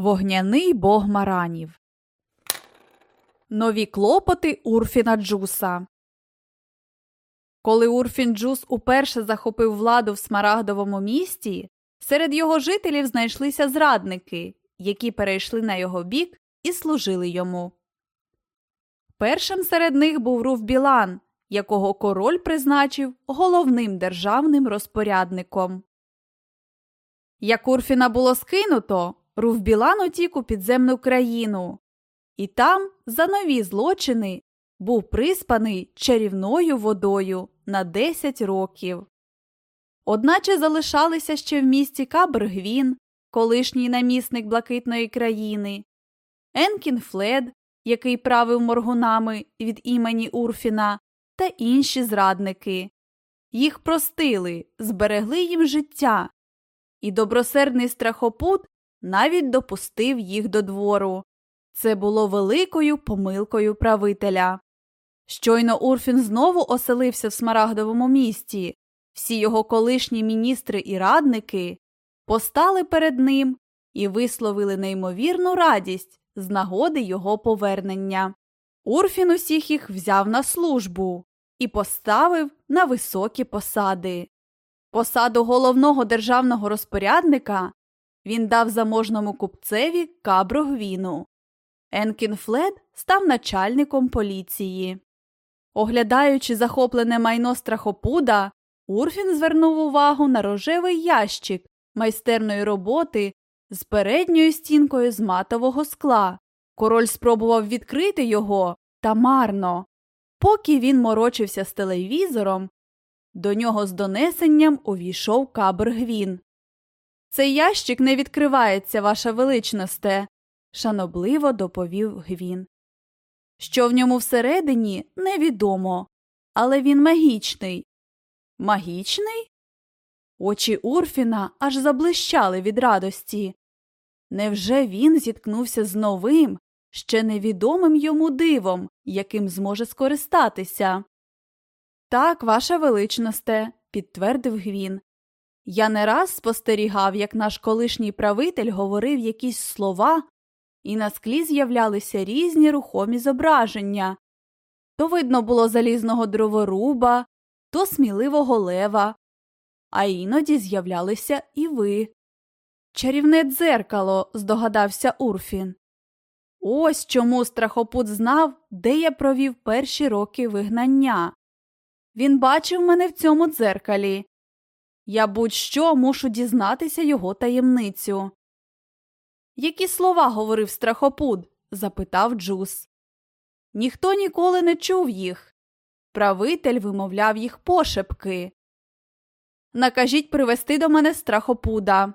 Вогняний бог маранів. Нові клопоти Урфіна Джуса. Коли Урфін Джус уперше захопив владу в Смарагдовому місті, серед його жителів знайшлися зрадники, які перейшли на його бік і служили йому. Першим серед них був Руф Білан, якого король призначив головним державним розпорядником. Як Урфіна було скинуто, Руфбілан утік у підземну країну, і там, за нові злочини, був приспаний чарівною водою на 10 років. Одначе залишалися ще в місті Кабргвін, колишній намісник блакитної країни, Енкін Флед, який правив моргунами від імені Урфіна, та інші зрадники. Їх простили, зберегли їм життя, і добросердний страхопут навіть допустив їх до двору. Це було великою помилкою правителя. Щойно Урфін знову оселився в Смарагдовому місті, всі його колишні міністри і радники постали перед ним і висловили неймовірну радість з нагоди його повернення. Урфін усіх їх взяв на службу і поставив на високі посади. Посаду головного державного розпорядника він дав заможному купцеві Каброгвіну. Енкін Флед став начальником поліції. Оглядаючи захоплене майно страхопуда, Урфін звернув увагу на рожевий ящик майстерної роботи з передньою стінкою з матового скла. Король спробував відкрити його та марно. Поки він морочився з телевізором, до нього з донесенням увійшов Кабргвін. Цей ящик не відкривається, ваша величносте, шанобливо доповів Гвін. Що в ньому всередині, невідомо, але він магічний. Магічний? Очі Урфіна аж заблищали від радості. Невже він зіткнувся з новим, ще невідомим йому дивом, яким зможе скористатися? Так, ваша величносте, підтвердив Гвін. Я не раз спостерігав, як наш колишній правитель говорив якісь слова, і на склі з'являлися різні рухомі зображення. То видно було залізного дроворуба, то сміливого лева, а іноді з'являлися і ви. Чарівне дзеркало, здогадався Урфін. Ось чому страхопут знав, де я провів перші роки вигнання. Він бачив мене в цьому дзеркалі. Я будь що мушу дізнатися його таємницю. Які слова говорив страхопуд? запитав Джус. Ніхто ніколи не чув їх. Правитель вимовляв їх пошепки. Накажіть привести до мене страхопуда.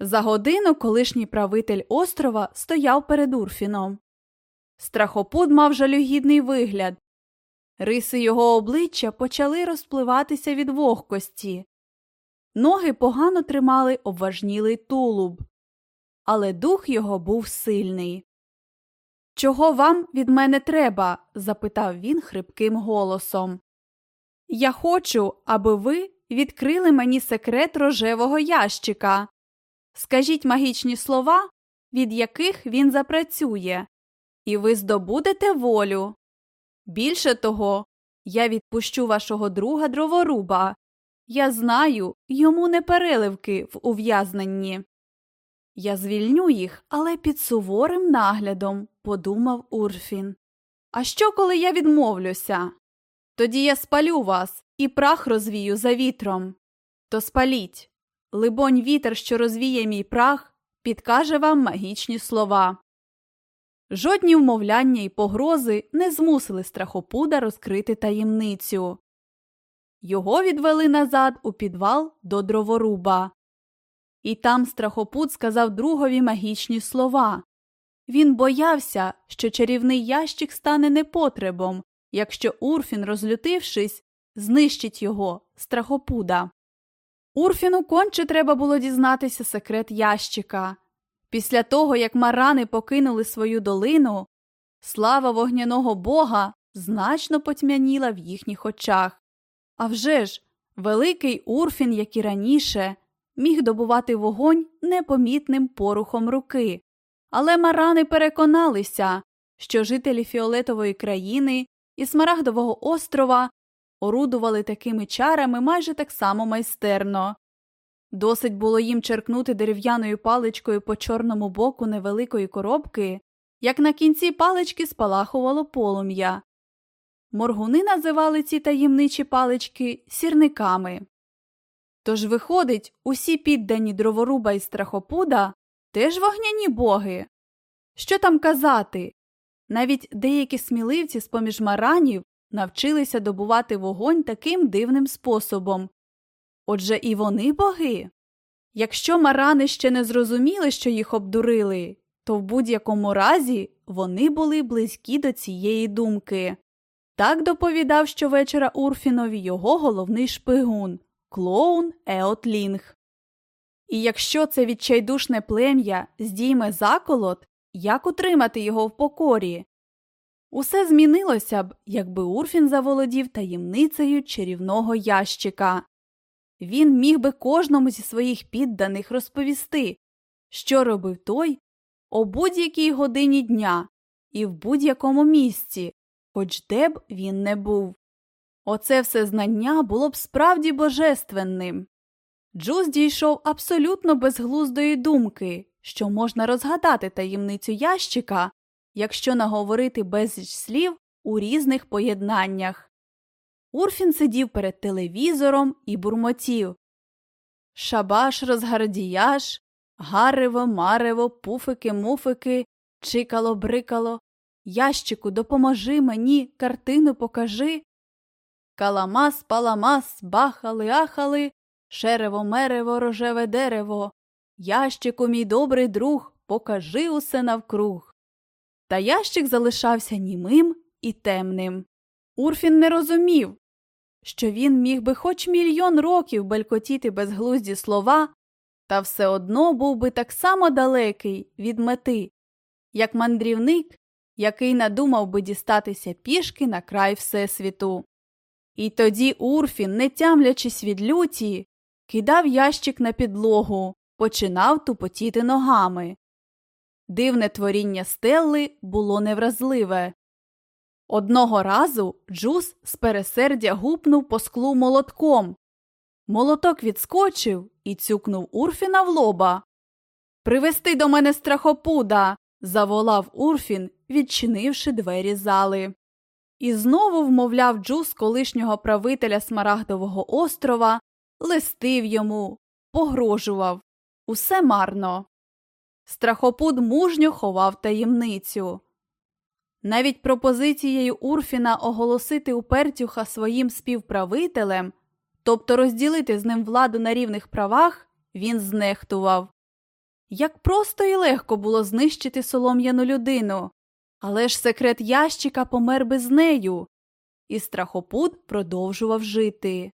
За годину колишній правитель острова стояв перед Урфіном. Страхопуд мав жалюгідний вигляд. Риси його обличчя почали розпливатися від вогкості. Ноги погано тримали обважнілий тулуб, але дух його був сильний. Чого вам від мене треба? запитав він хрипким голосом. Я хочу, аби ви відкрили мені секрет рожевого ящика. Скажіть магічні слова, від яких він запрацює, і ви здобудете волю. Більше того, я відпущу вашого друга дроворуба. Я знаю, йому не переливки в ув'язненні. Я звільню їх, але під суворим наглядом, подумав Урфін. А що, коли я відмовлюся? Тоді я спалю вас і прах розвію за вітром. То спаліть. Либонь, вітер, що розвіє мій прах, підкаже вам магічні слова. Жодні вмовляння і погрози не змусили страхопуда розкрити таємницю. Його відвели назад у підвал до дроворуба. І там страхопуд сказав другові магічні слова. Він боявся, що чарівний ящик стане непотребом, якщо Урфін, розлютившись, знищить його страхопуда. Урфіну конче треба було дізнатися секрет ящика. Після того, як марани покинули свою долину, слава вогняного бога значно потьмяніла в їхніх очах. А вже ж, великий Урфін, як і раніше, міг добувати вогонь непомітним порухом руки. Але марани переконалися, що жителі фіолетової країни і Смарагдового острова орудували такими чарами майже так само майстерно. Досить було їм черкнути дерев'яною паличкою по чорному боку невеликої коробки, як на кінці палички спалахувало полум'я. Моргуни називали ці таємничі палички сірниками. Тож, виходить, усі піддані дроворуба і страхопуда теж вогняні боги. Що там казати? Навіть деякі сміливці з поміж маранів навчилися добувати вогонь таким дивним способом. Отже, і вони боги. Якщо марани ще не зрозуміли, що їх обдурили, то в будь-якому разі вони були близькі до цієї думки. Так доповідав щовечора Урфінові його головний шпигун клоун Еот Лінг. І якщо це відчайдушне плем'я здійме заколот, як утримати його в покорі? Усе змінилося б, якби Урфін заволодів таємницею чарівного ящика. Він міг би кожному зі своїх підданих розповісти, що робив той о будь-якій годині дня і в будь-якому місці, хоч де б він не був. Оце все знання було б справді божественним. Джуз дійшов абсолютно безглуздої думки, що можна розгадати таємницю ящика, якщо наговорити безліч слів у різних поєднаннях. Урфін сидів перед телевізором і бурмотів Шабаш розгардіяш, гарево, марево, пуфики, муфики, чикало, брикало. Ящику, допоможи мені, картину покажи. Каламас, паламас, бахали, ахали, шерево, мерево, рожеве дерево. Ящику, мій добрий друг, покажи усе навкруг. Та ящик залишався німим і темним. Урфін не розумів, що він міг би хоч мільйон років белькотіти безглузді слова, та все одно був би так само далекий від мети, як мандрівник, який надумав би дістатися пішки на край Всесвіту. І тоді Урфін, не тямлячись від люті, кидав ящик на підлогу, починав тупотіти ногами. Дивне творіння Стелли було невразливе. Одного разу Джус з пересердя гупнув по склу молотком. Молоток відскочив і цюкнув Урфіна в лоба. Привести до мене страхопуда. заволав Урфін, відчинивши двері зали. І знову вмовляв Джус колишнього правителя Смарагдового острова, листив йому, погрожував. Усе марно. Страхопуд мужньо ховав таємницю. Навіть пропозицією Урфіна оголосити Упертюха своїм співправителем, тобто розділити з ним владу на рівних правах, він знехтував. Як просто і легко було знищити солом'яну людину, але ж секрет ящика помер без нею, і страхопуд продовжував жити.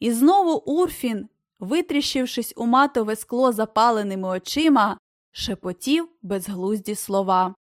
І знову Урфін, витріщившись у матове скло запаленими очима, шепотів безглузді слова.